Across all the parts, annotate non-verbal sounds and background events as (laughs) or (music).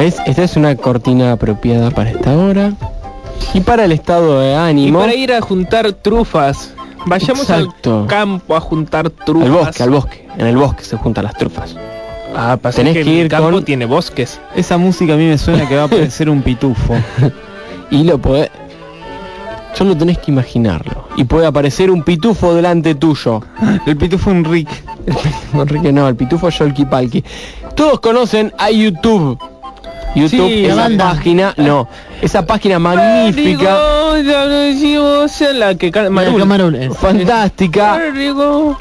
¿Ves? Esta es una cortina apropiada para esta hora. Y para el estado de Y ánimo. para ir a juntar trufas, vayamos Exacto. al campo a juntar trufas. Al bosque, al bosque. En el bosque se juntan las trufas. Ah, pasa Tenés que, que el ir campo con- tiene bosques. Esa música a mí me suena que va a (laughs) parecer un pitufo. Y lo podés... Solo tenés que imaginarlo. Y puede aparecer un pitufo delante tuyo. (laughs) El pitufo Enrique. Enrique no, el pitufo Yolki Palki. Todos conocen a YouTube. YouTube, Sí, esa banda. página, no, esa página magnífica, la que ca- Marul. Camarón. fantástica, Rodrigo.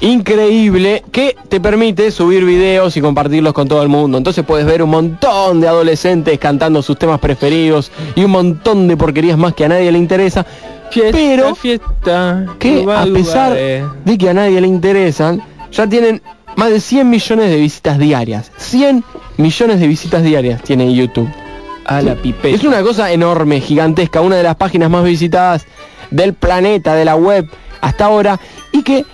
increíble, que te permite subir videos y compartirlos con todo el mundo. Entonces puedes ver un montón de adolescentes cantando sus temas preferidos y un montón de porquerías más que a nadie le interesa, Fiesta, pero fiesta. que lugar, a pesar de que a nadie le interesan, ya tienen más de 100 millones de visitas diarias. 100 millones de visitas diarias tiene YouTube. A la pipeta. Es una cosa enorme, gigantesca, una de las páginas más visitadas del planeta, de la web, hasta ahora, y que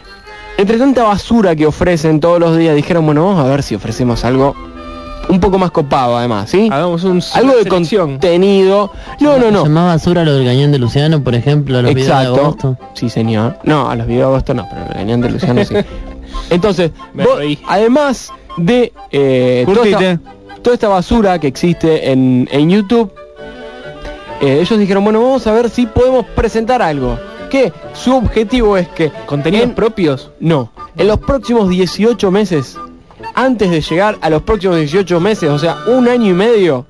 entre tanta basura que ofrecen todos los días, dijeron, bueno, vamos a ver si ofrecemos algo un poco más copado además, ¿sí? Hagamos un Algo de selección. contenido. No, no, ¿Se no. más basura lo del cañón de Luciano, por ejemplo, los videos de Exacto. agosto? Sí, señor. No, a los videos de agosto no, pero el cañón de Luciano sí. (laughs) Entonces, Me vos, reí. además de eh, toda, esta, toda esta basura que existe en, en YouTube, eh, ellos dijeron, bueno, vamos a ver si podemos presentar algo. Que su objetivo es que ¿Contenidos en- propios? no, en los próximos 18 meses, antes de llegar a los próximos 18 meses, o sea, un año y medio,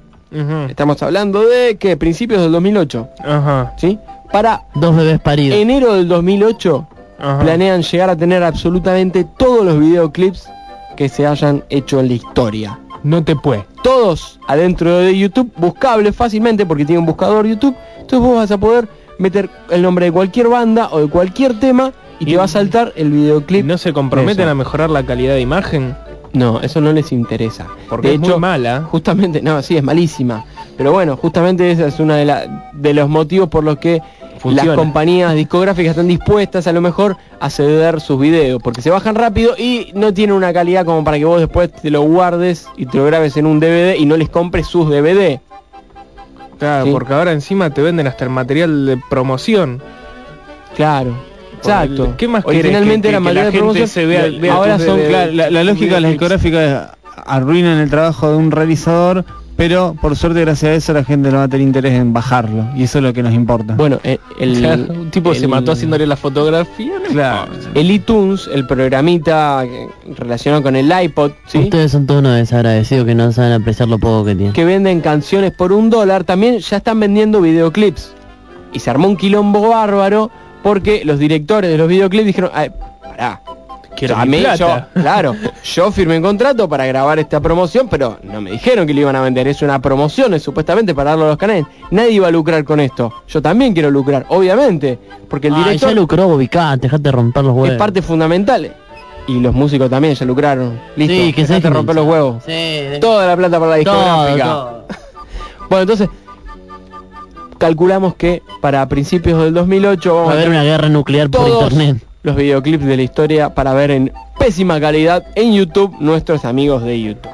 estamos hablando de que principios del 2008, Ajá. ¿sí? Para Dos bebés paridos. enero del 2008 Ajá. planean llegar a tener absolutamente todos los videoclips que se hayan hecho en la historia. No te puede. Todos adentro de YouTube, buscables fácilmente porque tiene un buscador YouTube. Entonces vos vas a poder meter el nombre de cualquier banda o de cualquier tema y, Y- te va a saltar el videoclip. ¿No se comprometen a mejorar la calidad de imagen? No, eso no les interesa. Porque de es hecho, muy mala. justamente, no, sí, es malísima. Pero bueno, justamente esa es una de, la- de los motivos por los que Funciona. las compañías discográficas están dispuestas a lo mejor a ceder sus videos, porque se bajan rápido y no tienen una calidad como para que vos después te lo guardes y te lo grabes en un DVD y no les compres sus DVD. Claro, Sí. porque ahora encima te venden hasta el material de promoción. Claro. Exacto. el- ¿qué más querés? Que- material la de gente promoción. se vea- ahora son. La, la- la lógica de las discográficas arruinan el trabajo de un realizador, pero por suerte gracias a eso la gente no va a tener interés en bajarlo. Y eso es lo que nos importa. Bueno, eh, el, (laughs) un tipo se mató haciéndole la fotografía. no Claro. importa. El iTunes, el programita relacionado con el iPod, ¿sí? Ustedes son todos unos desagradecidos que no saben apreciar lo poco que tienen. que venden canciones por un dólar, también ya están vendiendo videoclips. Y se armó un quilombo bárbaro porque los directores de los videoclips dijeron, "Ay, pará, Quiero a mi mí, yo, plata". (laughs) claro, yo firmé un contrato para grabar esta promoción, pero no me dijeron que lo iban a vender, es una promoción, es supuestamente para darlo a los canales. Nadie iba a lucrar con esto. Yo también quiero lucrar, obviamente, porque el Ay, director ya lucró Bobicate, dejate romper los huevos. es parte fundamental. Y los músicos también ya lucraron. Listo, Sí, que se dejate romper los huevos. Sí, de- Toda la plata para la todo, discográfica. todo. (laughs) Bueno, entonces calculamos que para principios del 2008 Va vamos a haber tener una guerra nuclear por internet. los videoclips de la historia para ver en pésima calidad en YouTube nuestros amigos de YouTube.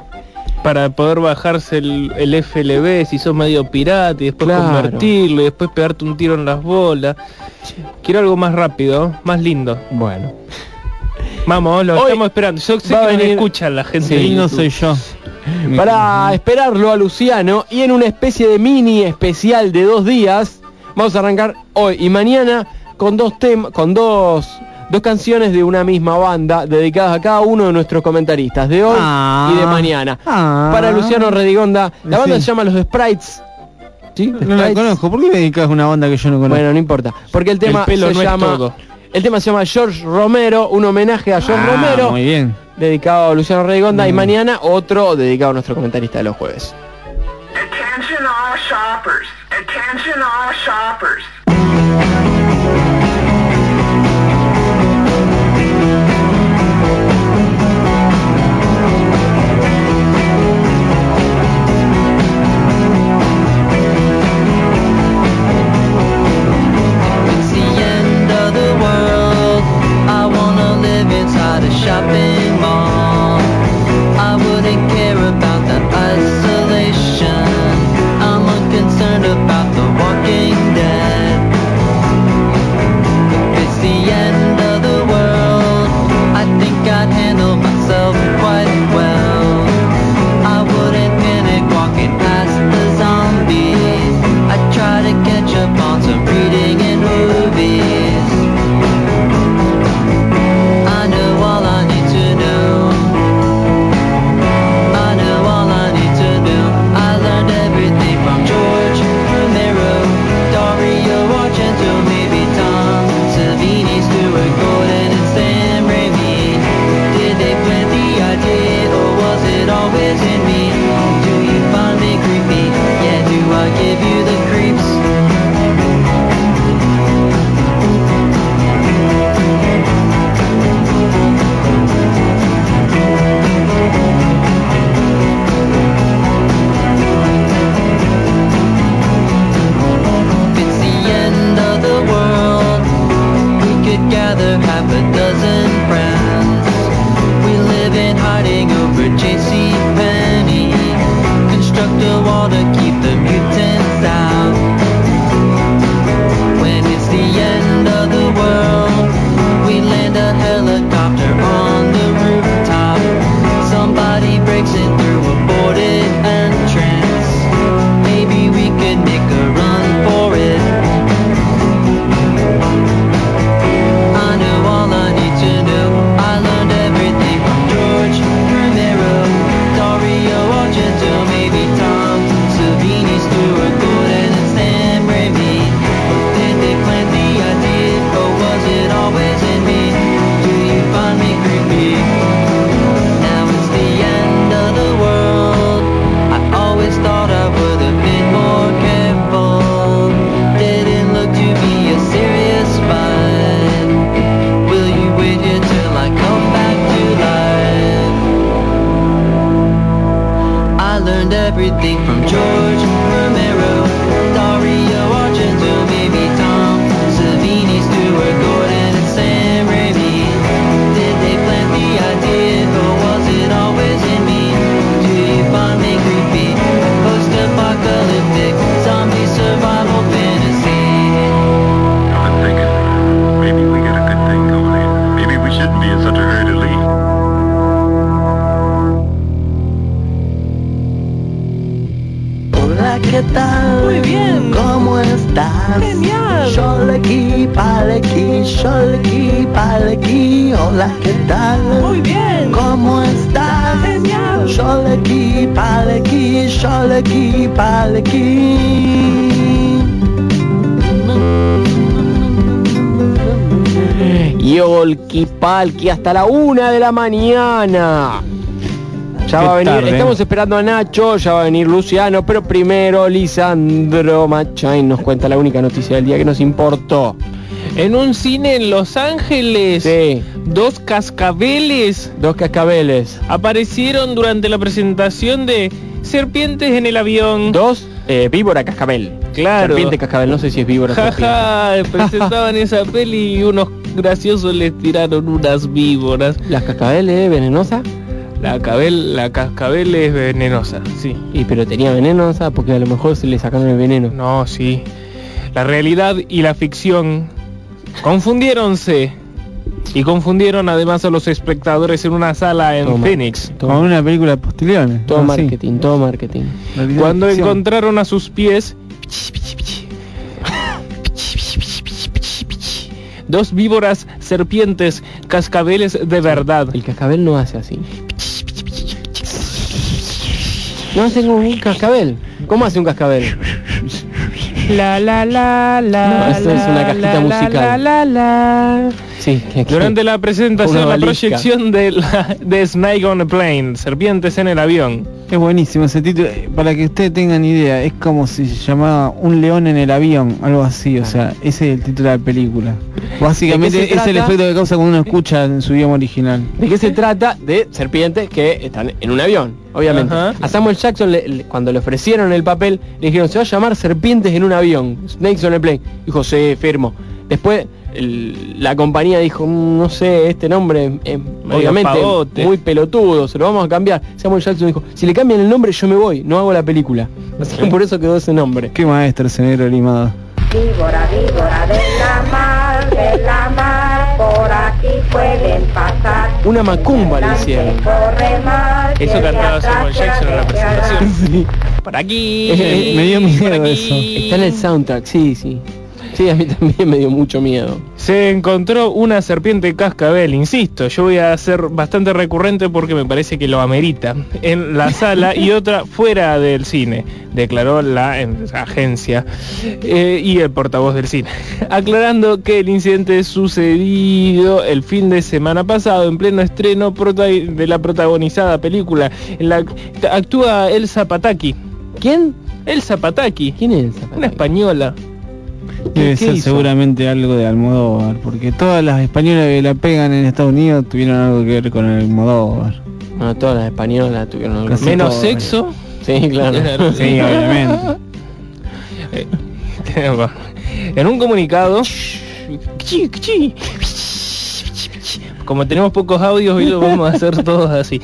Para poder bajarse el, el FLV si sos medio pirata y después Claro. convertirlo y después pegarte un tiro en las bolas. Quiero algo más rápido, más lindo. Bueno, Vamos, lo Hoy estamos esperando. Yo sé que venir- escuchan la gente. Sí, no soy yo. (laughs) para esperarlo a Luciano y en una especie de mini especial de dos días, vamos a arrancar hoy y mañana con dos temas, con dos dos canciones de una misma banda dedicadas a cada uno de nuestros comentaristas de hoy Ah. y de mañana. Ah. Para Luciano Redigonda, la banda Sí. se llama Los Sprites. ¿Sí? No la conozco. ¿Por qué me dedicas a una banda que yo no conozco? Bueno, no importa. Porque el tema El se no llama. El tema se llama George Romero, un homenaje a George Ah, Romero, Muy bien. dedicado a Luciano Redigonda, y Mm. mañana otro dedicado a nuestro comentarista de los jueves. all shoppers. Attention all shoppers. Shopping mall. I wouldn't care about the isolation. I'm unconcerned about the walking Palki hasta la una de la mañana. Ya Qué va a venir, tarde. estamos esperando a Nacho, ya va a venir Luciano, pero primero Lisandro Machain nos cuenta la única noticia del día que nos importó. En un cine en Los Ángeles, Sí, dos cascabeles dos cascabeles. aparecieron durante la presentación de Serpientes en el avión. Dos, eh, víbora cascabel. Claro. Serpiente cascabel, no sé si es víbora. Jaja, presentaban (laughs) esa peli y unos graciosos les tiraron unas víboras. ¿Las cascabeles venenosas? La, cabel, la cascabel es venenosa, sí. Y pero tenía venenosa porque a lo mejor se le sacaron el veneno. No, sí. La realidad y la ficción confundiéronse. Y confundieron además a los espectadores en una sala en Toma. Phoenix. Como una película de postiliones. Todo marketing, todo marketing. Cuando encontraron a sus pies dos víboras serpientes cascabeles de verdad. El cascabel no hace así. No hace un cascabel. ¿Cómo hace un cascabel? La la la la. No, eso es una la, cajita la, musical. La la la. Sí, que- que- Durante la presentación, la proyección de, la- de Snake on a Plane, Serpientes en el avión. Es buenísimo ese título. Eh, Para que ustedes tengan idea, es como si se llamaba Un león en el avión, algo así. O sea, ese es el título de la película. Básicamente ¿De qué se es el efecto que causa cuando uno escucha en su idioma original. ¿De qué se trata? De serpientes que están en un avión, obviamente. A Samuel Jackson, le- le- cuando le ofrecieron el papel, le dijeron, se va a llamar Serpientes en un avión, Snakes on a Plane. Dijo, sí, firmo. Después, el- la compañía dijo, "Mm, no sé, este nombre es obviamente pavote". muy pelotudo, se lo vamos a cambiar. Samuel Jackson dijo, si le cambian el nombre, yo me voy, no hago la película. (laughs) Así que por eso quedó ese nombre. Qué maestro ese negro limado. Víbora, víbora de la mar, de la mar, por aquí pueden pasar. Una macumba le hicieron. Eso cantaba Samuel Jackson en la presentación. (laughs) Por aquí. Me dio miedo eso. Está en el soundtrack, sí, sí. Sí, a mí también me dio mucho miedo. Se encontró una serpiente cascabel, insisto, yo voy a ser bastante recurrente porque me parece que lo amerita, en la sala y otra fuera del cine, declaró la agencia eh, y el portavoz del cine, (laughs) aclarando que el incidente sucedido el fin de semana pasado en pleno estreno de la protagonizada película en la que actúa Elsa Pataki. ¿Quién? Elsa Pataki, ¿Quién es esa? una española. Debe ¿Qué ser hizo? seguramente algo de Almodóvar, porque todas las españolas que la pegan en Estados Unidos tuvieron algo que ver con Almodóvar. Bueno, todas las españolas tuvieron algo. Casi Menos todo. sexo. Sí, claro. (laughs) Sí, obviamente. (laughs) Eh, En un comunicado, como tenemos pocos audios, hoy lo vamos a hacer (laughs) todos así.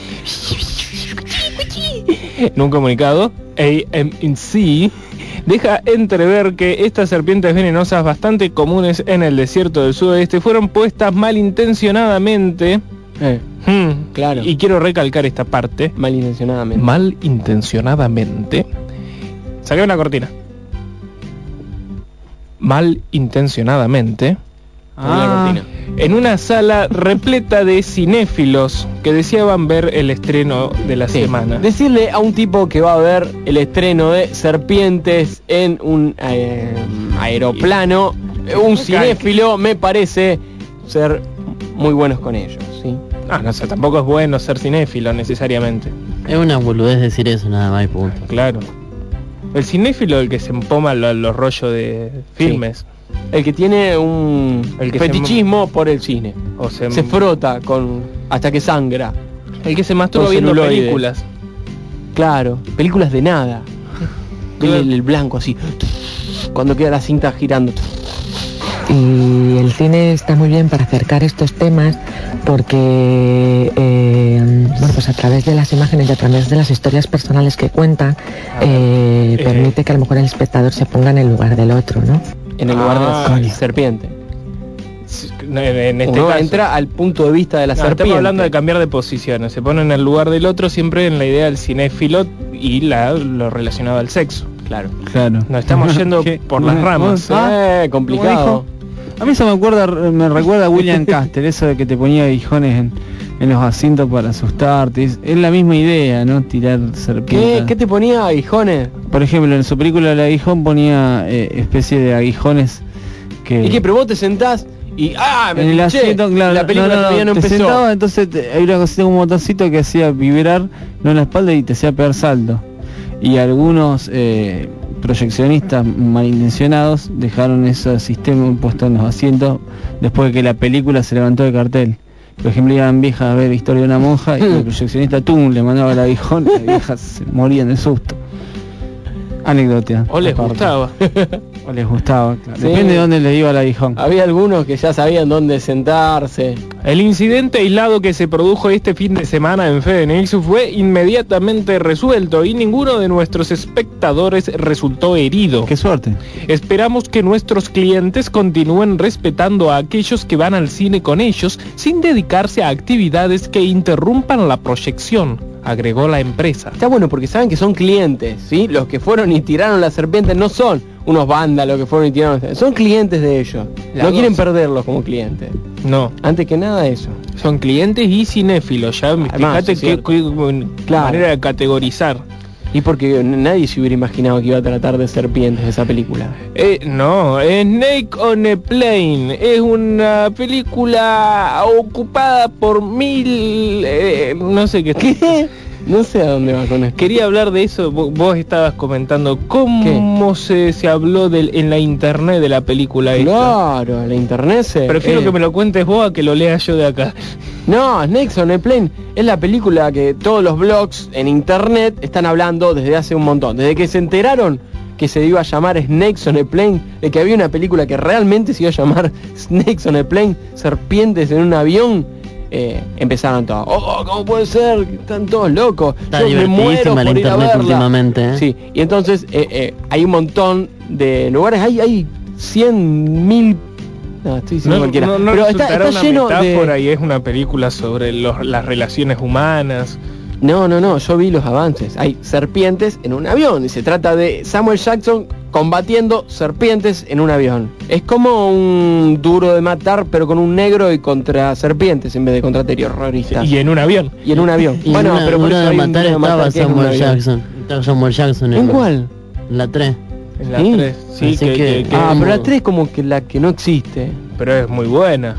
En un comunicado, AMC deja entrever que estas serpientes venenosas bastante comunes en el desierto del sudoeste fueron puestas malintencionadamente. Eh, Hmm, Claro. Y quiero recalcar esta parte. malintencionadamente. malintencionadamente. Saqué una cortina. Malintencionadamente. Ah. En una sala repleta de cinéfilos que deseaban ver el estreno de la Sí. semana. Decirle a un tipo que va a ver el estreno de Serpientes en un eh, aeroplano, un cinéfilo, me parece ser muy buenos con ellos, ¿sí? Ah, no sé, tampoco es bueno ser cinéfilo necesariamente. Es una boludez decir eso nada más y punto. Claro. El cinéfilo el que se empoma lo- los rollos de filmes. El que tiene un El que se- fetichismo por el cine. O se, Se frota con hasta que sangra. el que se masturba viendo películas. Claro, películas de nada. (laughs) El, el blanco así. Cuando queda la cinta girando. Y el cine está muy bien para acercar estos temas porque, eh, bueno, pues a través de las imágenes y a través de las historias personales que cuenta, eh, Eh. permite que a lo mejor el espectador se ponga en el lugar del otro, ¿no? En el lugar Ah. de la serpiente. En, en este Uno caso. entra al punto de vista de la No, serpiente. estamos hablando de cambiar de posiciones. Se pone en el lugar del otro siempre en la idea del cinéfilo y la, lo relacionado al sexo. Claro. Claro. Nos estamos (laughs) yendo por las ¿Vos- ramas. ah, Eh, complicado. A mí eso me acuerda, me recuerda a William (laughs) Caster, eso de que te ponía aguijones en, en los asientos para asustarte. Es, es la misma idea, ¿no? Tirar ¿Qué, serpientes. ¿Qué te ponía aguijones? Por ejemplo, en su película El aguijón ponía eh, especie de aguijones que... ¿Y qué? Pero vos te sentás y ¡ah! Me en el asiento, claro, La película no, todavía no te empezó. sentaba, entonces te- hay una cosita un botoncito que hacía vibrar no en la espalda y te hacía pegar salto. Y algunos eh, proyeccionistas malintencionados dejaron ese sistema puesto en los asientos después de que la película se levantó de cartel. Por ejemplo, iban viejas a ver Historia de una monja y el (laughs) proyeccionista tum le mandaba el aguijón y las viejas se morían de susto. Anécdota. O les aparte. gustaba. (laughs) O les gustaba. claro. Sí. Depende de dónde les iba el aguijón. Había algunos que ya sabían dónde sentarse. El incidente aislado que se produjo este fin de semana en Phoenix fue inmediatamente resuelto y ninguno de nuestros espectadores resultó herido. Qué suerte. Esperamos que nuestros clientes continúen respetando a aquellos que van al cine con ellos sin dedicarse a actividades que interrumpan la proyección, agregó la empresa. Está bueno porque saben que son clientes, ¿sí? Los que fueron y tiraron la serpiente no son unos vándalos que fueron y tiraron. Son clientes de ellos. No quieren perderlos como clientes. No, Antes que nada eso. son clientes y cinéfilos, ya Además, fíjate qué Claro. manera de categorizar. Y porque nadie se hubiera imaginado que iba a tratar de serpientes esa película. Eh, no, Snake on a Plane es una película ocupada por mil... eh, no sé qué. (laughs) ¿Qué? No sé a dónde va con esto. Quería hablar de eso, vo- vos estabas comentando cómo se, se habló del, en la internet de la película esta. Claro, la internet se... Prefiero eh, que me lo cuentes vos a que lo lea yo de acá. No, Snakes on a Plane es la película que todos los blogs en internet están hablando desde hace un montón. Desde que se enteraron que se iba a llamar Snakes on a Plane, de que había una película que realmente se iba a llamar (laughs) Snakes on a Plane, serpientes en un avión, eh, empezaron todos. Oh, ¿cómo puede ser? Están todos locos. Está Yo me muero por ir a verla". últimamente, ¿eh? Sí, y entonces eh, eh, hay un montón de lugares, hay, hay 100 mil... No, estoy diciendo No, cualquiera. no, no Pero está, resultará está una lleno de... metáfora y es una película sobre los- las relaciones humanas. No, no, no, yo vi los avances. Hay serpientes en un avión y se trata de Samuel Jackson combatiendo serpientes en un avión. Es como un duro de matar, pero con un negro y contra serpientes en vez de contra terroristas. Y en un avión. Y en un avión. Y bueno, una, pero por eso de un matar duro de estaba matar es un Samuel avión. Jackson. Estaba Samuel Jackson. ¿En cuál? La 3. En la Sí. 3. Sí, Así que, que- que- que- Ah, pero la 3 como que la que no existe. pero es muy buena.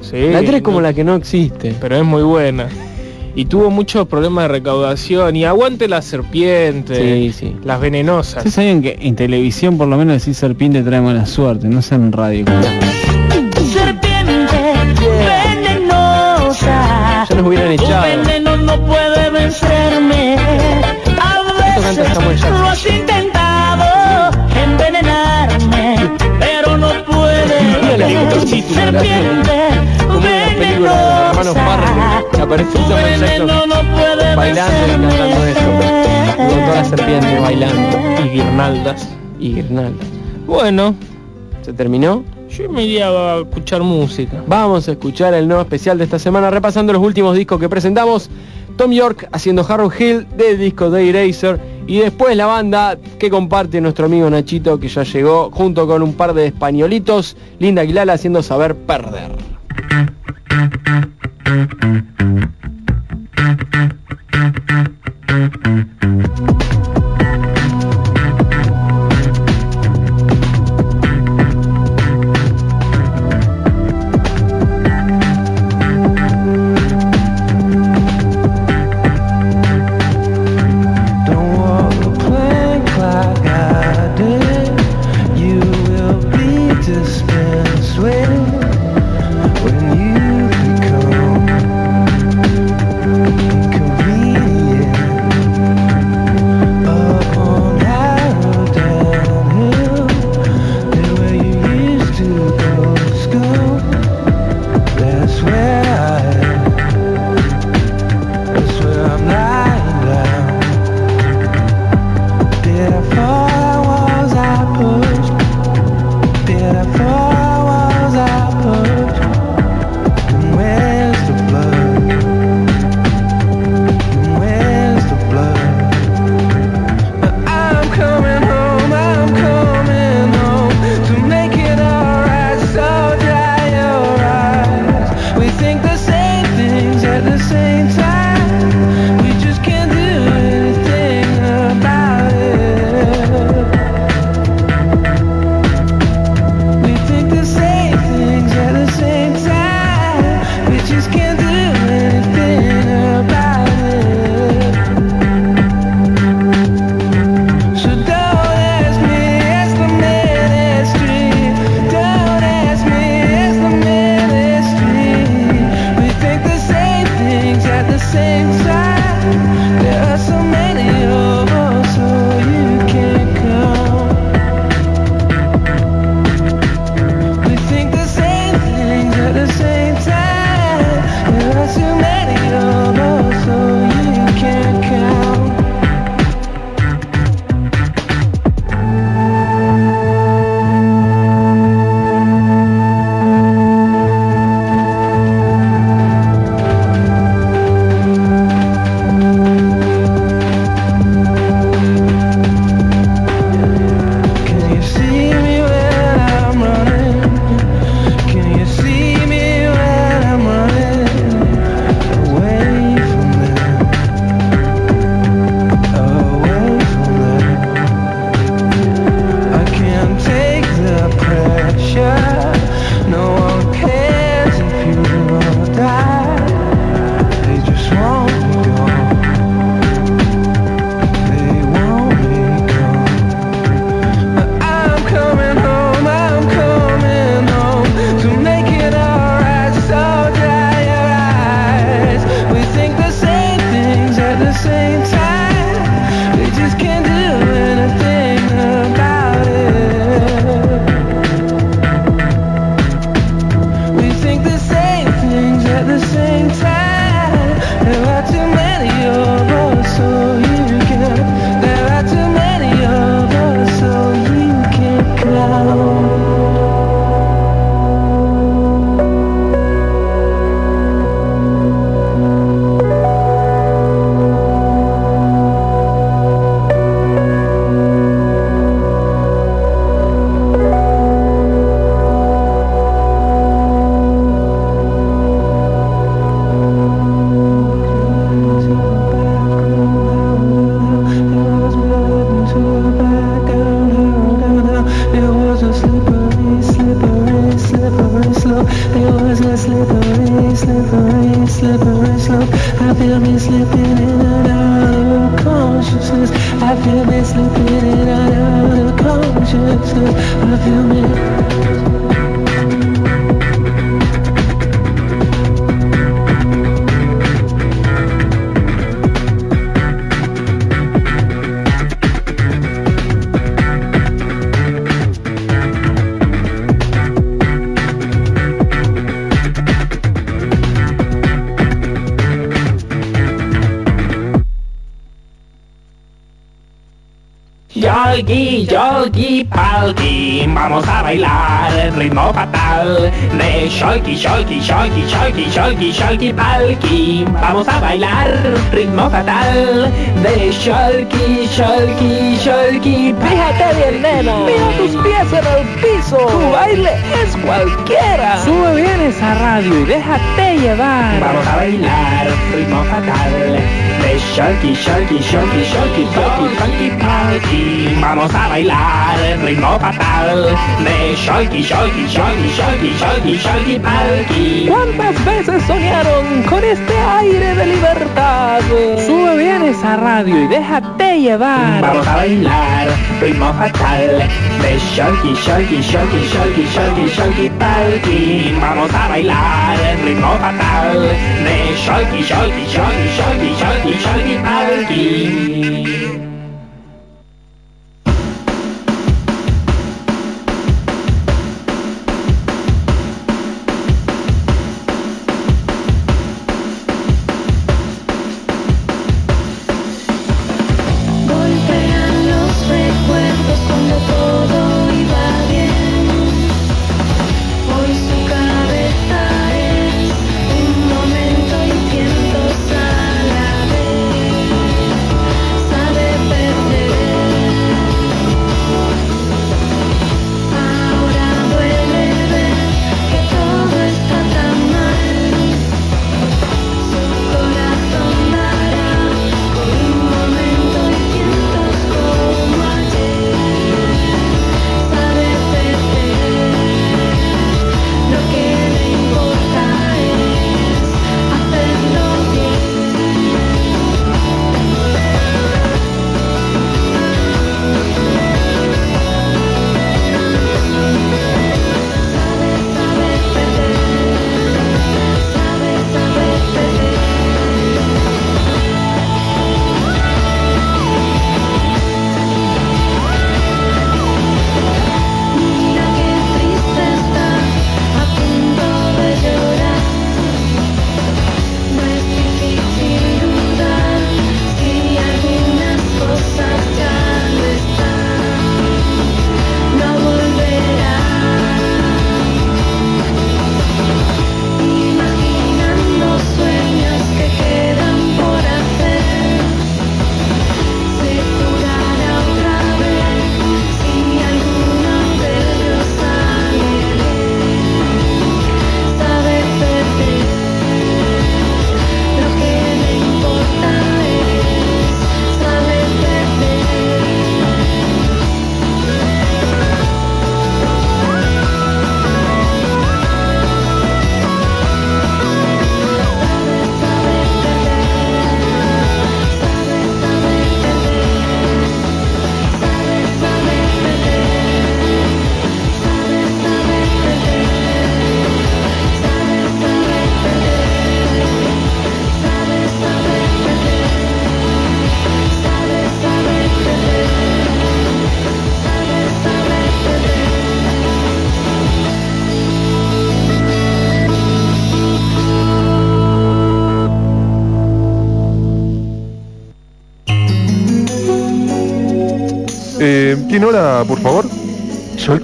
Sí, La 3 como no- la que no existe. pero es muy buena. Y tuvo muchos problemas de recaudación y aguante las serpientes, Sí, sí. las venenosas. Ustedes sabían que en televisión por lo menos decir serpiente trae mala suerte, no sea en radio. Serpiente venenosa. Ya nos hubieran Tu echado. veneno no puede vencerme. A veces lo has intentado envenenarme, pero no la- títulos, Serpiente Como de los hermanos Farrell que aparece Tu Samuel Jackson veneno no puede bailando y cantando eso. Con todas las serpientes bailando. Y guirnaldas. Y guirnaldas. Bueno, ¿Se terminó? yo me iría a escuchar música. Vamos a escuchar el nuevo especial de esta semana repasando los últimos discos que presentamos. Tom York haciendo Harrow Hill del disco de Eraser y después la banda que comparte nuestro amigo Nachito que ya llegó junto con un par de españolitos, Linda Aguilala haciendo Saber Perder. Thank you. Vamos a bailar ritmo fatal de sholki, sholki, sholki. Fíjate bien, nena. Mira tus piso. Tu baile es cualquiera. Sube bien esa radio y déjate llevar. Vamos a bailar ritmo fatal de sholki, sholki, sholki, sholki, sholki, palki. Vamos a bailar ritmo fatal de sholki, sholki, sholki, sholki, sholki, sholki, palki. ¿Cuántas veces soñaron con este aire de libertad? Sube bien esa radio y déjate llevar. Vamos a bailar ritmo fatal de sholki, sholki, sholki, sholki, sholki, sholki, palki. Vamos a bailar el ritmo fatal de sholki, sholki, sholki, sholki, sholki, sholki, palki.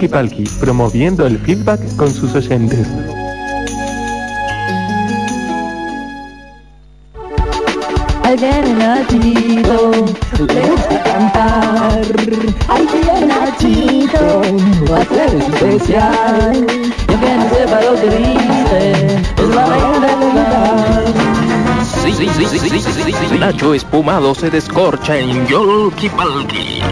Sholky Palki, promoviendo el feedback con sus oyentes. Ay, viene Nachito, le gusta cantar. Ay, viene Nachito, va a ser especial. Y aunque no sepa lo que dice, es la reina del lugar. Sí, sí, sí, sí, sí, sí, sí, sí. Nacho espumado se descorcha en Yolki Palki.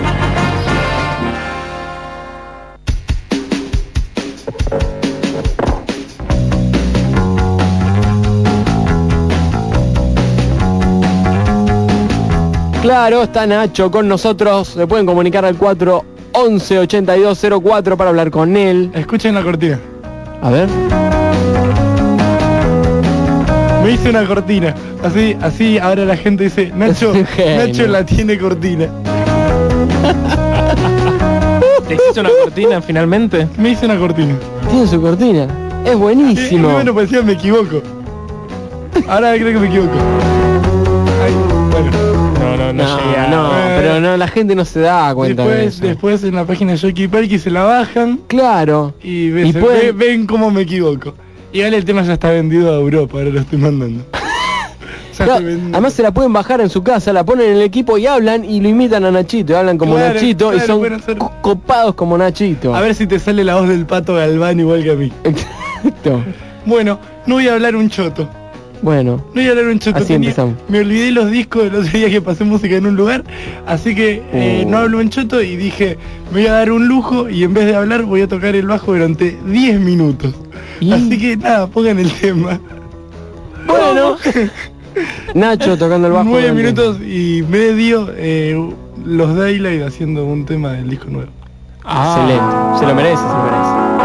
Claro, está Nacho con nosotros. Se pueden comunicar al 411 8204 para hablar con él. Escuchen la cortina. A ver. Me hice una cortina. Así, así ahora la gente dice, Nacho. Nacho la tiene cortina. ¿Te hiciste una cortina finalmente? Me hice una cortina. Tiene su cortina. Es Y, y buenísimo. bueno, parecía me equivoco. Ahora creo que me equivoco. Bueno. No, no, no, No, no, pero no, la gente no se da cuenta de Después, eso. después en la página de Jockey Parky se la bajan Claro. y, ven, Y pueden- ve- ven cómo me equivoco. Y ahora el tema ya está vendido a Europa, ahora lo estoy mandando. (laughs) (laughs) Claro, además se la pueden bajar en su casa, la ponen en el equipo y hablan y lo imitan a Nachito, y hablan como Claro, Nachito y son copados como Nachito. A ver si te sale la voz del pato Galván igual que a mí. (laughs) Exacto. Bueno, no voy a hablar un choto. Bueno, No voy a hablar un choto. Así tenía- empezamos. me olvidé los discos el otro día que pasé música en un lugar, así que eh, Oh. no hablo un choto y dije, me voy a dar un lujo y en vez de hablar voy a tocar el bajo durante 10 minutos. Y- Así que nada, pongan el tema. bueno. (laughs) Nacho tocando el bajo. 9 durante- minutos y medio eh, los Daylight haciendo un tema del disco nuevo. Excelente. Se lo merece, se lo merece.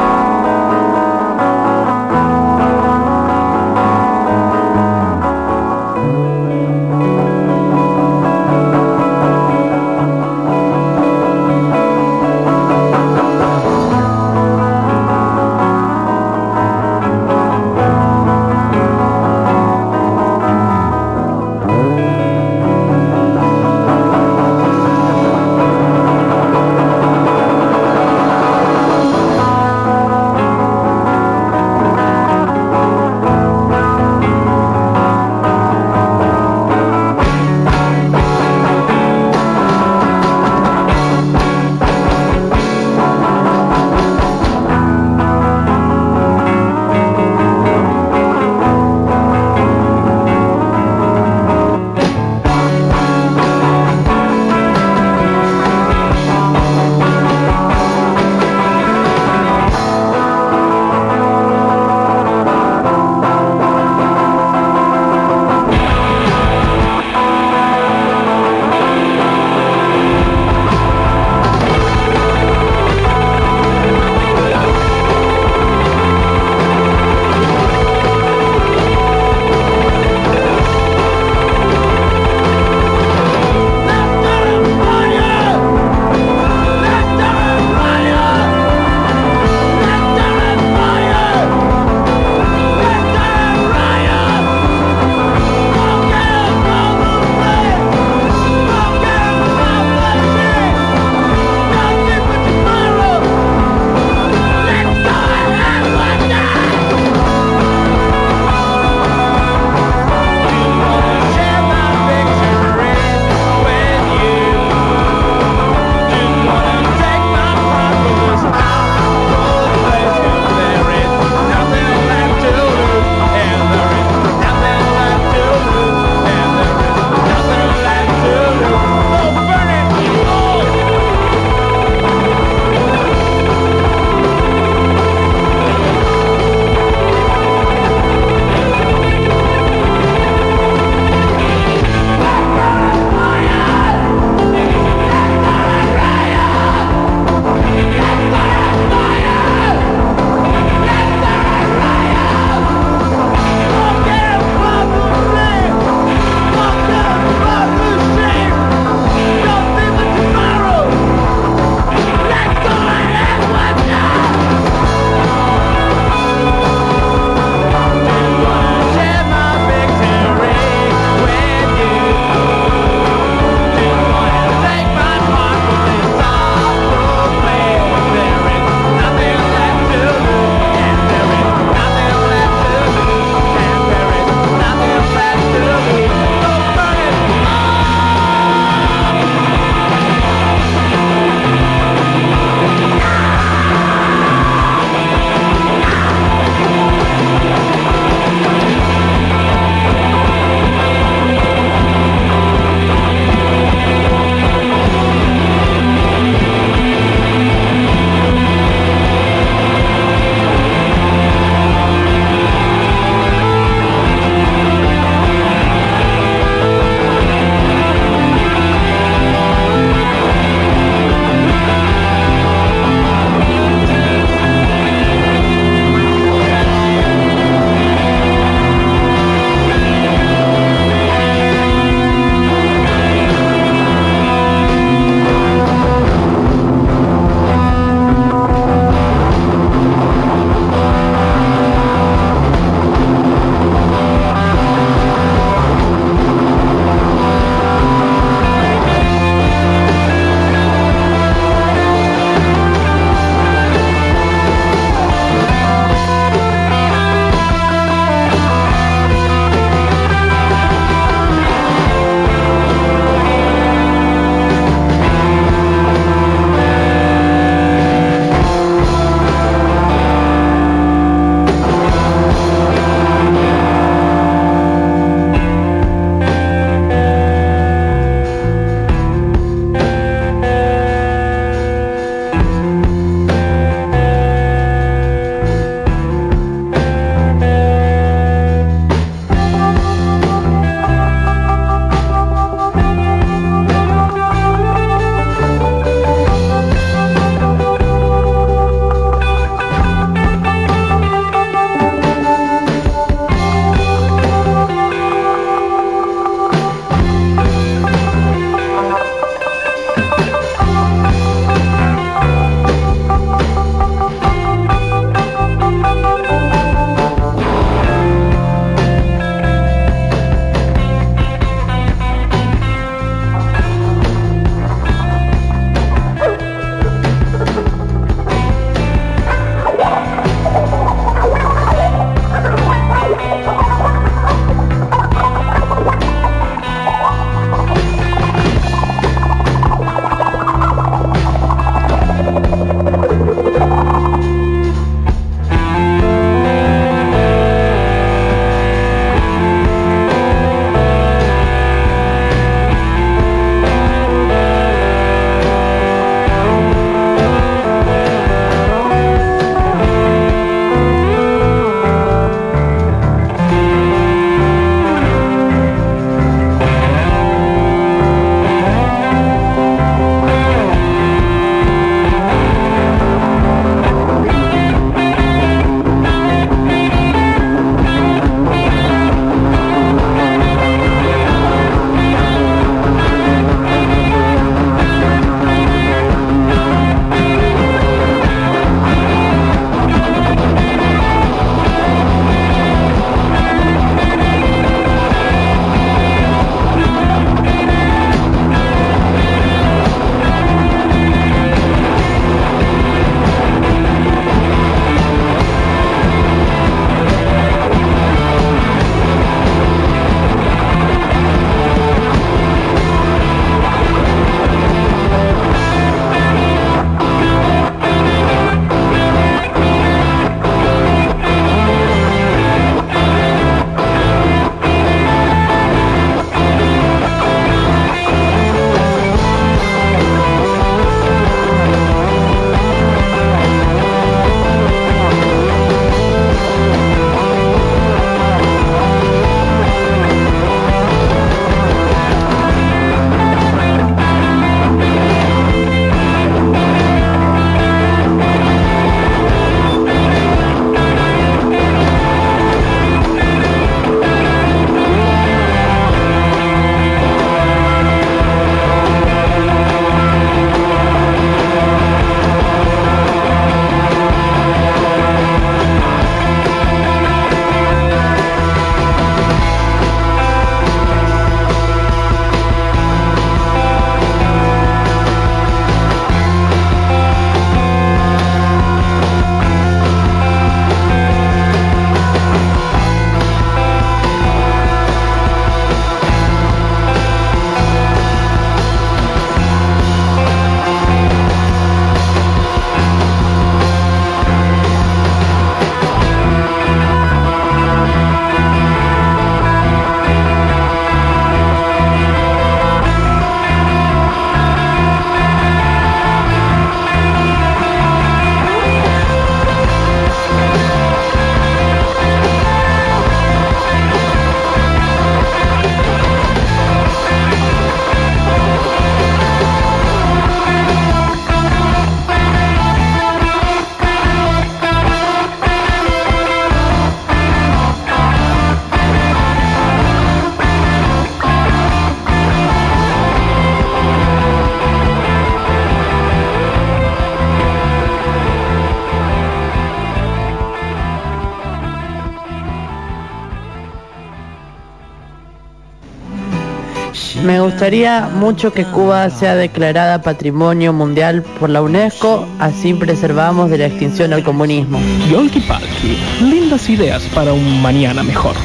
Gustaría mucho que Cuba sea declarada Patrimonio Mundial por la UNESCO, así preservamos de la extinción del comunismo. Yolki Palki, lindas ideas para un mañana mejor.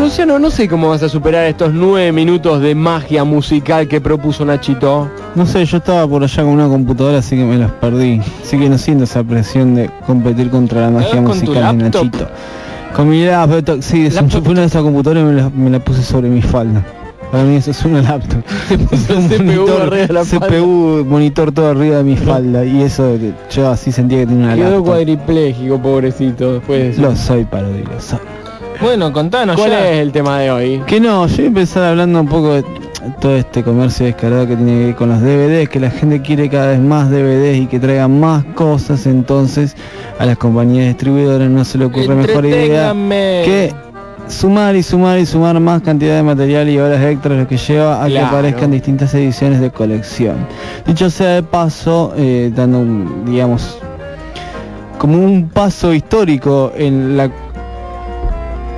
Luciano, no sé cómo vas a superar estos nueve minutos de magia musical que propuso Nachito. No sé, yo estaba por allá con una computadora, así que me los perdí. Así que no siento esa presión de competir contra la magia musical de laptop? Nachito. Con mi laptop, sí, es fui una de esas computadoras y me la, me la puse sobre mi falda. Para mí eso es una laptop. (laughs) un CPU arriba de la CPU, monitor todo arriba de mi falda. Y eso, yo así sentía que tenía una Quedó laptop. cuadripléjico, pobrecito, después de eso. Lo soy, Parodi, lo soy. Bueno, contanos ¿Cuál ya. es el tema de hoy? Que no, yo voy a empezar hablando un poco de todo este comercio descarado que tiene que ver con los DVDs, que la gente quiere cada vez más DVDs y que traigan más cosas, entonces a las compañías distribuidoras no se le ocurre mejor idea que sumar y sumar y sumar más cantidad de material y horas extras lo que lleva a que aparezcan distintas ediciones de colección. Dicho sea de paso, eh, dando un, digamos, como un paso histórico en la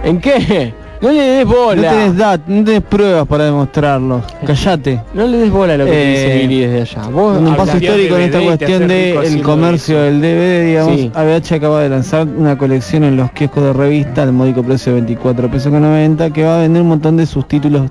¿En qué? No le des no bola. tenés dat, no tenés pruebas para demostrarlo. Callate. No le des bola a lo que te dice Eh, Viri desde allá. Vos Un paso histórico en esta cuestión haces de rico el haciendo comercio del DVD, digamos. Sí. ABH acaba de lanzar una colección en los kioscos de revista al módico precio de 24 pesos con 90 que va a vender un montón de sus títulos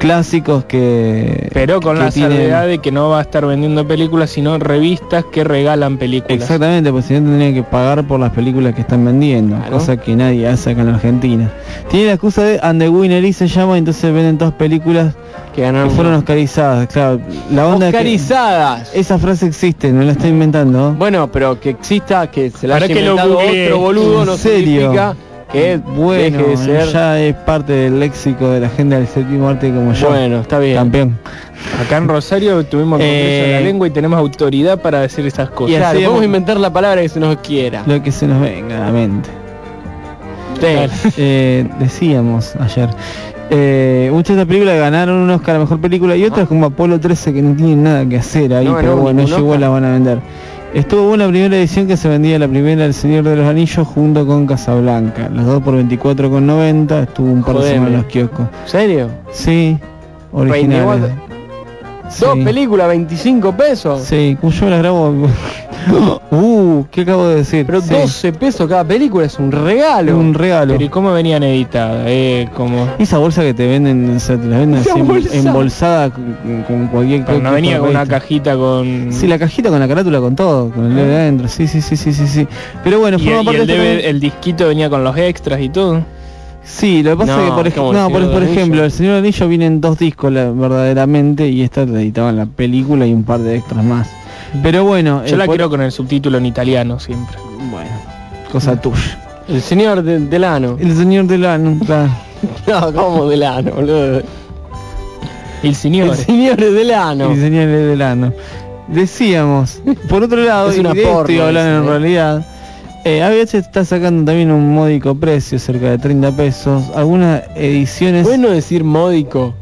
clásicos que Pero con que la tienen- salvedad de que no va a estar vendiendo películas, sino revistas que regalan películas. Exactamente, pues si no tendrían que pagar por las películas que están vendiendo, Claro. cosa que nadie hace acá en la Argentina. Tiene la excusa de And the Winner y se llama, entonces venden todas películas que que ganaron fueron oscarizadas, claro. La onda que- Oscarizadas. esa frase existe, no la estoy inventando. Bueno, pero que exista, que se la Para haya que lo inventado googlee. otro boludo, ¿En no serio? significa que Bueno, deje de ser... ya es parte del léxico de la gente del séptimo arte como yo. Bueno, está bien. Campeón. Acá en Rosario tuvimos de la Eh, Lengua y tenemos autoridad para decir esas cosas. Y Claro, podemos inventar la palabra que se nos quiera. Lo que se nos venga a la mente. Sí. Eh, decíamos ayer. Eh, muchas de estas películas ganaron un Oscar a Mejor Película y otras como Apolo 13 que no tienen nada que hacer ahí, No pero bueno, Oscar. la van a vender. Estuvo buena la primera edición que se vendía la primera El Señor de los Anillos junto con Casablanca. Las dos por 24,90. Estuvo un par de semanas en los kioscos. ¿En serio? Sí, originales. 24. Dos Sí. películas, 25 pesos. Sí, como yo las grabo. (laughs) uh, ¿qué acabo de decir? Pero Sí. 12 pesos cada película es un regalo. Un regalo. Pero ¿y cómo venían editadas? Eh, como... Esa bolsa que te venden, o sea, te la venden Esa así em- bolsa. embolsada con, con cualquier Pero no cosa venía con una cajita con... Sí, la cajita con la carátula con todo, con el DVD adentro. Sí, sí, sí, sí, sí, sí. Pero bueno, y, forma y parte el, de DVD el disquito venía con los extras y todo. Sí, lo que pasa No, es que por, ej- como el no, por, ejemplo, el Señor del Anillo vienen dos discos la- verdaderamente y esta le editaban la película y un par de extras más. Pero bueno, Yo eh, la por- quiero con el subtítulo en italiano siempre. bueno, cosa tuya. El señor de- Delano. El Señor del Ano, claro. (laughs) No, ¿cómo Delano, boludo? El señor. El señor de Delano. El Señor del Ano. Decíamos, por otro lado, Es y una de porno hablar ese, en ¿eh? realidad, eh, ABH está sacando también un módico precio, cerca de 30 pesos, algunas ediciones... Bueno decir módico.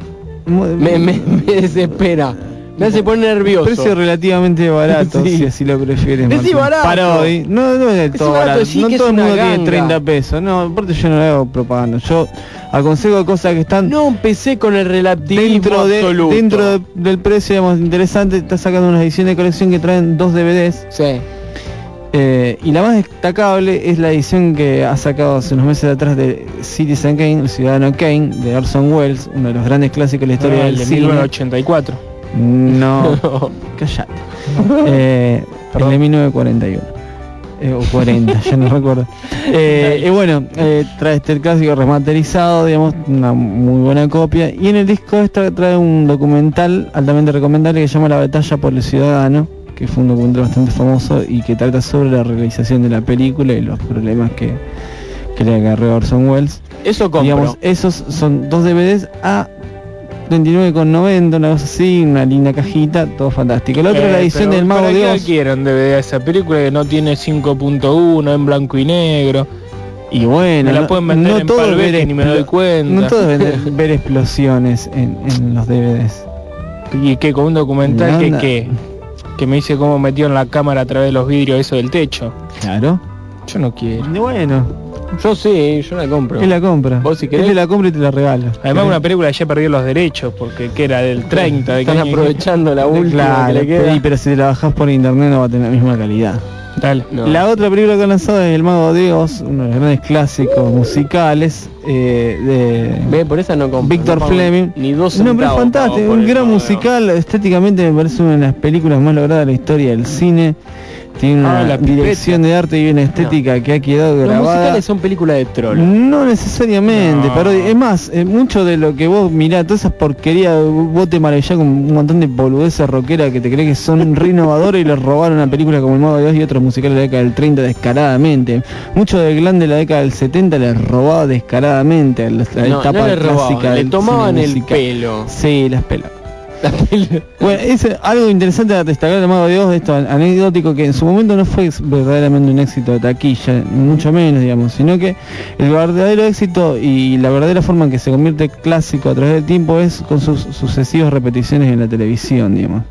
Me, me, me desespera. Me hace poner nervioso. Precio relativamente barato, (laughs) Sí. si así lo prefieres. Decí barato. Para hoy. No, no es Decí todo barato, barato. sí no todo es el mundo una tiene ganga. 30 pesos. No, aparte yo no le hago propaganda. Yo aconsejo cosas que están No empecé con el relativismo dentro, de, absoluto. dentro de- del precio, digamos, interesante. Está sacando una edición de colección que traen dos DVDs. Sí. Eh, y la más destacable es la edición que ha sacado hace unos meses atrás de Citizen Kane, el Ciudadano Kane, de Orson Welles, uno de los grandes clásicos de la historia Ah, del el de cine. 1984. (laughs) No, callate. Eh, el de 1941. Eh, o 40, ya no recuerdo. Y bueno, trae este clásico remasterizado, digamos, una muy buena copia. Y en el disco este trae un documental altamente recomendable que se llama La batalla por el ciudadano, que fue un documental bastante famoso y que trata sobre la realización de la película y los problemas que, que le agarró a Orson Welles. Eso compro. Digamos, esos son dos DVDs a 29,90, una cosa así, una linda cajita, todo fantástico. La otra es la Eh, edición del Mago ¿para de Oz. quieren DVD esa película que no tiene 5.1 en blanco y negro? Y bueno, Me la no- pueden vender no en todo ver ni me doy cuenta. No todo ver, (laughs) ver explosiones en, en los DVDs. ¿Y qué? ¿Con un documental que qué? Que me dice cómo metió en la cámara a través de los vidrios eso del techo. Claro. Yo no quiero. Bueno, Yo sí, yo la compro. Él la compra. Vos si Él querés. te la compra y te la regala. Además una película ya perdió los derechos porque que era del 30 de Están aprovechando la última Claro, que le queda. y- pero si te la bajás por internet no va a tener la misma calidad. Dale. No. La otra película que han lanzado es El Mago de Oz, uno de los grandes clásicos musicales eh, de Ve, por esa no. Víctor no Fleming. Ni dos No, pero es fantástico, un gran musical, estéticamente me parece una de las películas más logradas de la historia del cine. Tiene una Ah, la pipeta. dirección de arte y una estética que ha quedado Oz. Los grabada. musicales son películas de troll. No necesariamente, No. pero es más, eh, mucho de lo que vos mirás, todas esas porquerías, vos te maravillás con un montón de boludeces rockeras que te crees que son (laughs) re innovadores y les robaron una película como El Mago de Oz y otros musicales de la década del 30 descaradamente. Mucho del glam de la década del 70 les robaba descaradamente a la, a la No, etapa le robaban, clásica le tomaban el pelo. Sí, las pelas. (laughs) Bueno, es algo interesante a destacar del Mago de esto an- anecdótico, que en su momento no fue verdaderamente un éxito de taquilla, mucho menos, digamos, sino que el verdadero éxito y la verdadera forma en que se convierte clásico a través del tiempo es con sus sucesivas repeticiones en la televisión, digamos.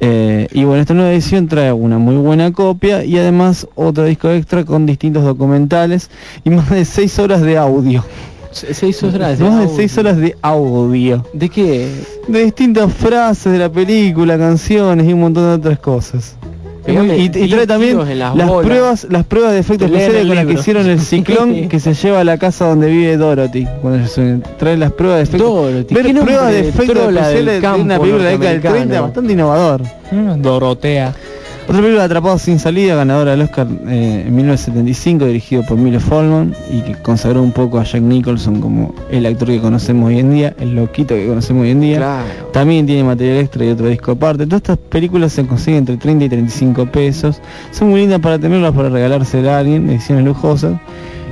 Eh, y bueno, esta nueva edición trae una muy buena copia y además otro disco extra con distintos documentales y más de 6 horas de audio. Se- Seis horas de Más de audio. 6 horas de audio ¿De qué? de distintas frases de la película, canciones y un montón de otras cosas. Pegame y, y trae también las pruebas, las pruebas de efectos especiales con las que hicieron el ciclón (laughs) que se lleva a la casa donde vive Dorothy. Cuando ellos suben. trae las pruebas de efectos. Dorothy, Ver pruebas de efectos especiales de una película de la década del 30, norteamericano. bastante innovador. Mm, Dorotea. Otra película Atrapados sin salida, ganadora del Oscar eh, en 1975, dirigido por Milo Forman y que consagró un poco a Jack Nicholson como el actor que conocemos hoy en día, el loquito que conocemos hoy en día. Claro. También tiene material extra y otro disco aparte. Todas estas películas se consiguen entre 30 y 35 pesos. Son muy lindas para tenerlas, para regalársela a alguien, ediciones lujosas.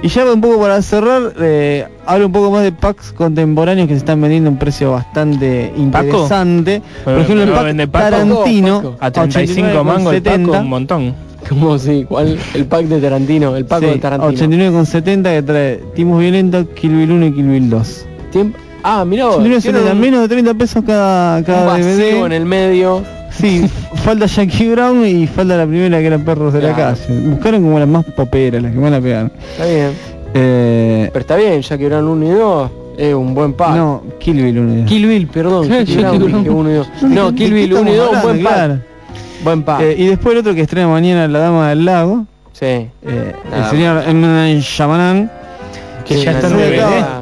Y ya un poco para cerrar, eh, hablo un poco más de packs contemporáneos que se están vendiendo a un precio bastante interesante. Por Pero- ejemplo, el pero pack vende Paco. Tarantino Paco. A 35 mangos el Paco, un montón. Como si, ¿cuál? El pack de Tarantino, el Paco Sí, de Tarantino. 89,70 que trae Timos Violentos, Kill Bill 1 y Kill Bill 2. Tiemp- Ah, mirá, vos, 89,70, hicieron un- menos de 30 pesos cada, un cada vacío DVD. en el medio. Sí, falta Jackie Brown y falta la primera que eran perros de la Claro. calle. Buscaron como las más poperas, las que más la pegaron. Está bien. Eh, Pero está bien, que eran 1 y 2, es un buen pack. no, Kill Bill 1 y dos. Kill Bill, perdón. Claro, Kill Jackie Brown, Brown. dije 1 y 2. Yo No, Kill ¿de qué Bill 1 y estamos 2, buen hablando? pack. Claro. Buen pack. Eh, y después el otro que estrena mañana La Dama del Lago, sí. eh, el señor M. Shyamalan. Que ya están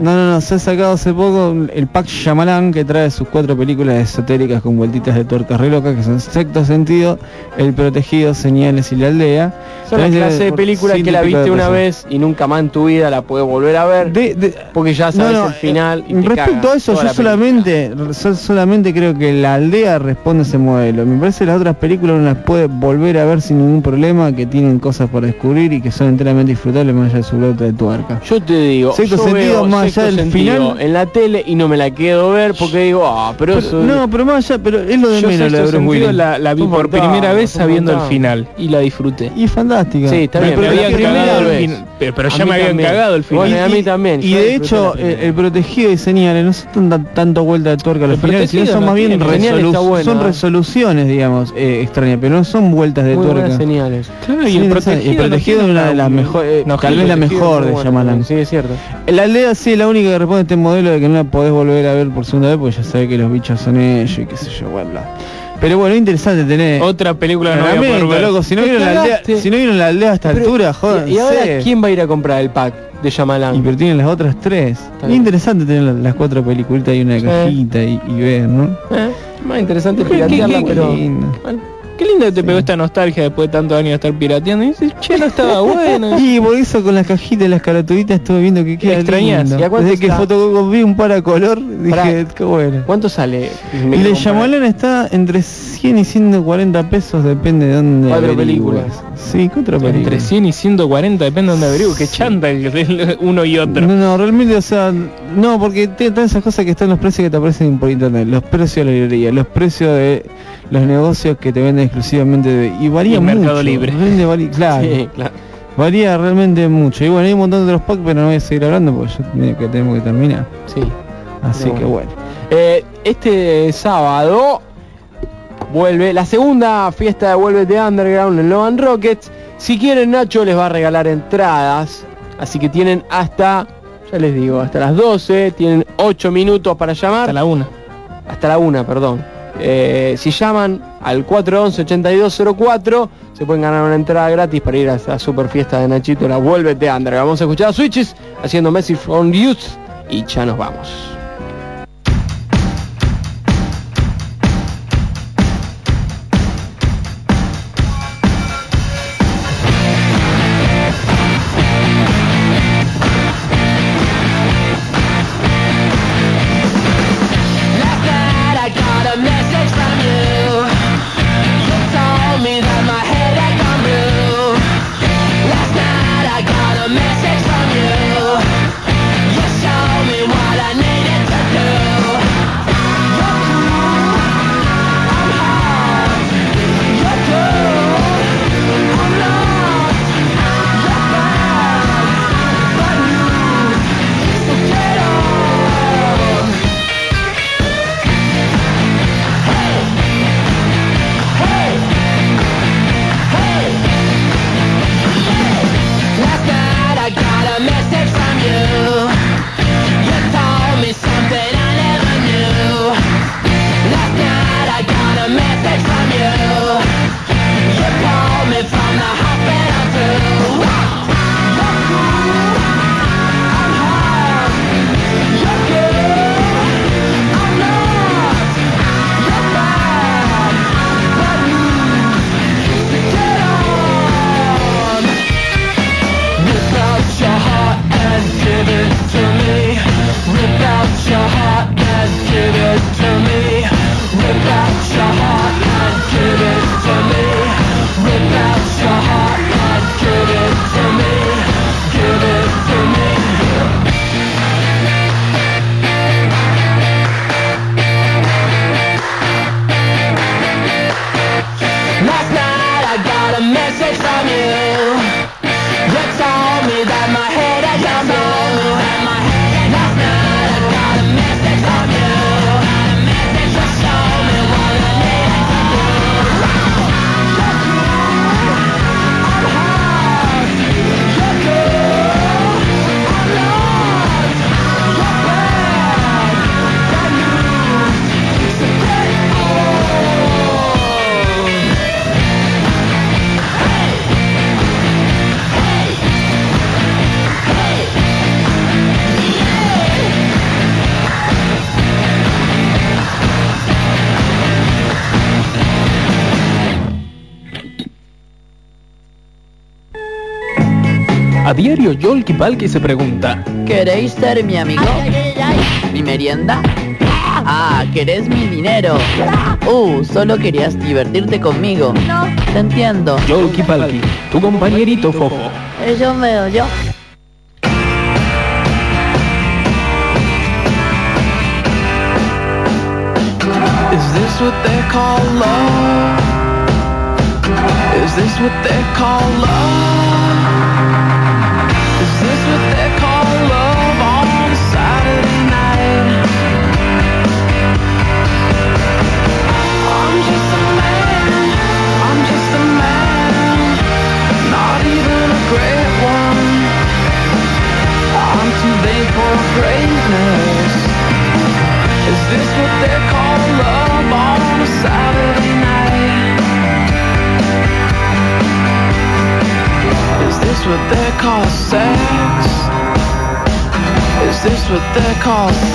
No, no, no, se ha sacado hace poco el pack Shyamalan que trae sus cuatro películas esotéricas con vueltitas de tuercas re locas que son Sexto Sentido, El Protegido, Señales y La Aldea. Son la También clase de películas que la viste una vez y nunca más en tu vida la puedes volver a ver. De- de- porque ya sabes no, el final. y te respecto caga a eso, yo la solamente, so- solamente creo que la aldea responde a ese modelo. Me parece que las otras películas uno las puede volver a ver sin ningún problema, que tienen cosas por descubrir y que son enteramente disfrutables más allá de su vuelta de tuerca. Yo te digo, Sexto yo sentido, veo más allá del Sentido final- en la tele y no me la quedo ver porque digo, ah, pero, Pero- eso no, pero más allá, pero es lo de Yo menos Willis. la, la vi por primera vez sabiendo el final y la disfruté. Y fantástica. Sí, está bien, me pero habían la primera cagado el vez. fin- pero, pero A ya me habían también. cagado el final. Bueno, a mí también. Y de hecho, la el, protegido y señales no son tan, tanto vuelta de tuerca a los finales, sino son no más bien resolu- son ¿eh? resoluciones, digamos, eh, extrañas, pero no son vueltas de Muy tuerca. señales. Claro, Sí, y el protegido, el protegido no es una de las mejores, tal vez la mejor de Shyamalan. Sí, es cierto. La aldea sí es la única que responde a este modelo de que no la podés volver a ver por segunda vez porque ya sabe que los bichos son ellos y qué sé yo, bla bla. Pero bueno, interesante tener. Otra película no voy a poder Lamento, ver. loco, si no vieron la aldea, si no vieron la aldea a esta Pero- altura, jodan. y, y ahora, ¿quién va a ir a comprar el pack de Shyamalan? Y pero tienen las otras tres. Es interesante tener la- las cuatro peliculitas y una Sí. cajita y, y ver, ¿no? Eh, más interesante ¿Qué- piratearla, qué- qué- pero... Bueno, Qué lindo que te pegó esta nostalgia después de tantos años de estar pirateando. Y dices, che, no estaba (laughs) bueno. Y por eso con las cajitas y las caratulitas estuve viendo que queda extrañas? lindo. ¿Y a Desde que está? fotocopié un para color, dije, Pará. qué bueno. ¿Cuánto sale? Y le comprar. Shyamalan está entre 100 y 140 pesos, depende de dónde Cuatro películas. Sí, cuatro películas. Entre 100 y 140, depende de dónde averiguo. Que chanta el- uno y otro. No, no, realmente, o sea, no, porque tiene todas esas cosas que están los precios que te aparecen por internet, los precios de la librería, los precios de los negocios que te venden exclusivamente de, y varía y mucho. Mercado Libre. Vende, (laughs) claro, sí, claro, Varía realmente mucho. Y bueno, hay un montón de los packs, pero no voy a seguir hablando porque yo que tenemos que terminar. Sí. Así que bueno. Eh, este sábado vuelve la segunda fiesta de Vuelve de Underground en Loan Rockets. Si quieren, Nacho les va a regalar entradas. Así que tienen hasta, ya les digo, hasta las 12. Tienen 8 minutos para llamar. Hasta la una Hasta la una perdón. Eh, si llaman al 411-8204, se pueden ganar una entrada gratis para ir a esa super fiesta de Nachito, la Vuélvete Andra. Vamos a escuchar a Switches haciendo Message on Youth y ya nos vamos. Valky se pregunta ¿Queréis ser mi amigo? ¿Mi merienda? Ah, ¿querés mi dinero? Uh, solo querías divertirte conmigo No Te entiendo Jolky Palki, tu compañerito fofo eh, Yo veo yo Is this what they call love? Is this what they call love? the call.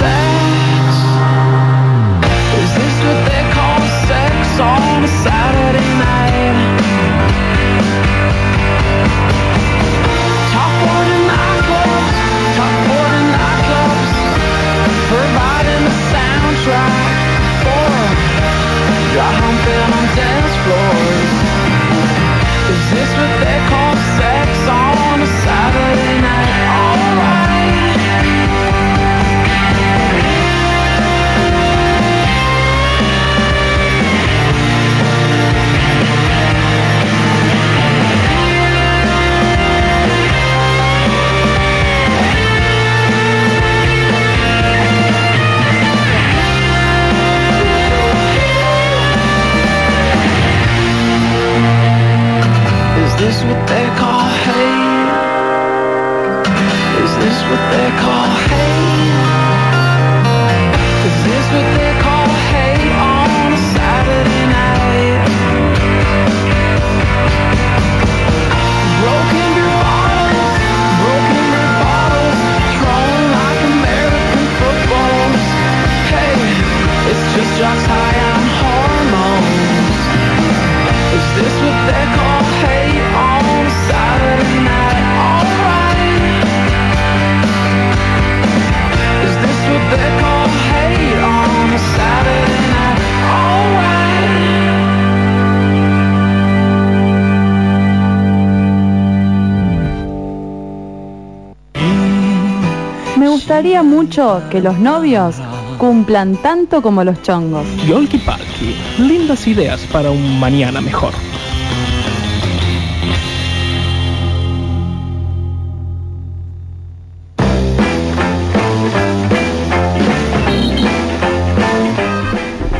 Gustaría mucho que los novios cumplan tanto como los chongos. Yolki Palki, lindas ideas para un mañana mejor.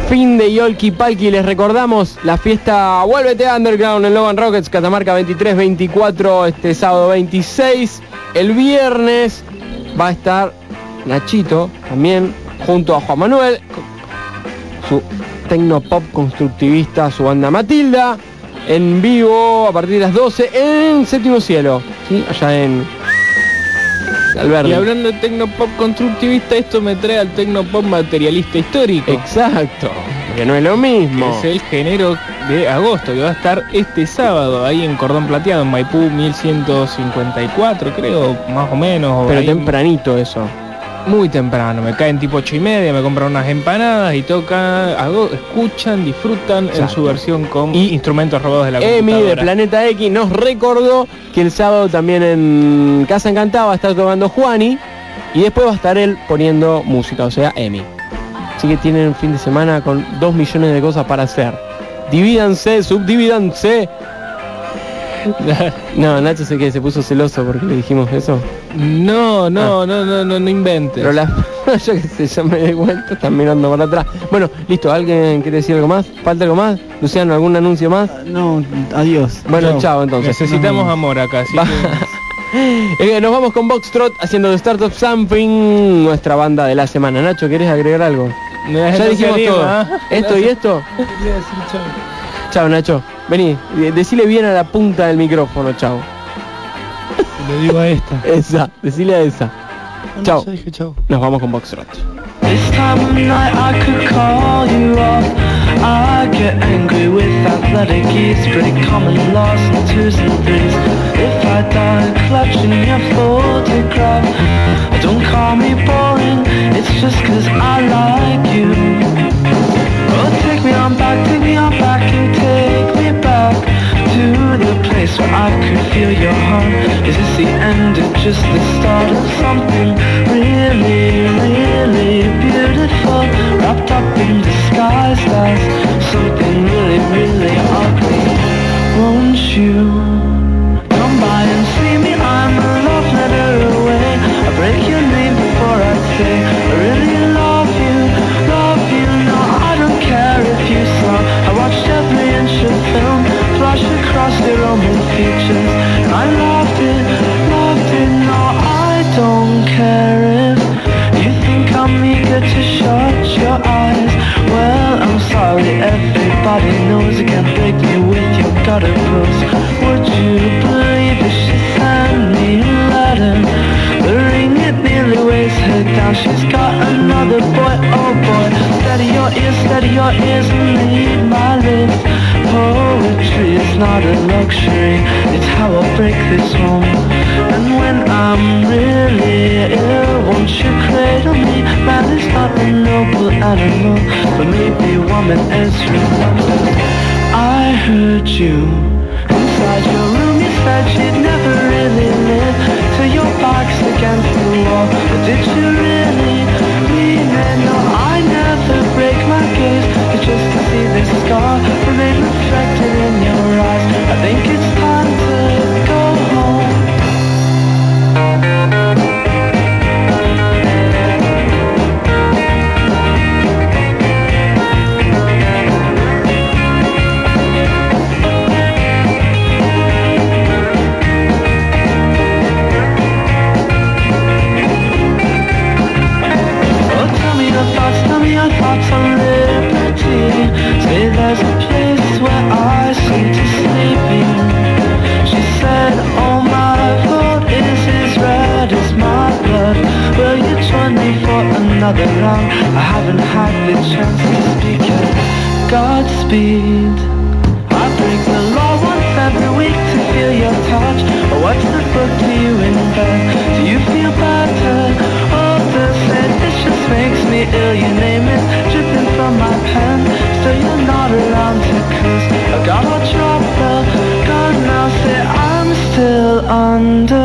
Fin de Yolki Palki, les recordamos la fiesta Vuélvete Underground en Logan Rockets, Catamarca 23-24, este sábado 26. El viernes va a estar Nachito también junto a Juan Manuel, su tecnopop constructivista, su banda Matilda, en vivo a partir de las 12 en Séptimo Cielo, ¿sí? allá en Alberdi. Y hablando de tecnopop constructivista, esto me trae al tecnopop materialista histórico. Exacto, que no es lo mismo. Es el género de agosto, que va a estar este sábado ahí en Cordón Plateado, en Maipú 1154, creo, más o menos. Pero ahí tempranito eso. Muy temprano, me caen tipo ocho y media, me compran unas empanadas y tocan, hago, escuchan, disfrutan en su versión con instrumentos robados de la Emi de. Planeta X nos recordó que el sábado también en Casa Encantada va a estar tocando Juani y después va a estar él poniendo música, o sea, Emi. Así que tienen un fin de semana con dos millones de cosas para hacer. Divídanse, subdivídanse. (laughs) No, Nacho sé que se puso celoso porque le dijimos eso. No, no, no, no, no, no inventes. Pero la (laughs) yo que sé, ya me di vuelta, están mirando para atrás. Bueno, listo, ¿alguien quiere decir algo más? ¿Falta algo más? Luciano, ¿algún anuncio más? No, adiós. Bueno, chao, entonces. Necesitamos amor acá, así (laughs) Eh, nos vamos con Boxtrot haciendo de Startup Something, nuestra banda de la semana. Nacho, ¿querés agregar algo? No, ya dijimos anima, todo. ¿eh? ¿Esto y esto? Chao, Nacho. Vení, de- decile bien a la punta del micrófono, chao. Le digo a esta. Esa, decile a esa. Chao. ya dije chao. Nos vamos con Boxtrot. This time of night I could call you off I get angry with athletic geese Pretty common loss in twos and threes If I die clutching your photograph Don't call me boring It's just cause I like you Oh take me on back, take me on back And take me back To the place where I could feel your heart. Is this the end? Or just the start of something really, really beautiful? Wrapped up in disguise as something really, really ugly. Won't you come by and see me? I'm a love letter away. I break your name before I say I really And I loved it, loved it No, I don't care if You think I'm eager to shut your eyes. Well, I'm sorry, everybody knows You can't break me with your gutter prose Would you believe if she sent me a letter? The ring it nearly weighs her down. She's got another boy, oh boy. Steady your ears, steady your ears and leave my lips Poetry is not a luxury. It's how I break this home. And when I'm really ill Won't you cradle me? Man is not a noble animal But maybe woman is I heard you Inside your room. You said you'd never really live. Till your back's against the wall. But did you really see there's scar, and reflected in your eyes. I think it's time. Another round? I haven't had the chance to speak yet. Godspeed. I break the law once every week to feel your touch. Or what's the book to you in bed? Do you feel better? Scent, this just makes me ill. You name it, dripping from my pen. So you're not around to kiss. I gotta drop the gun now. Say I'm still under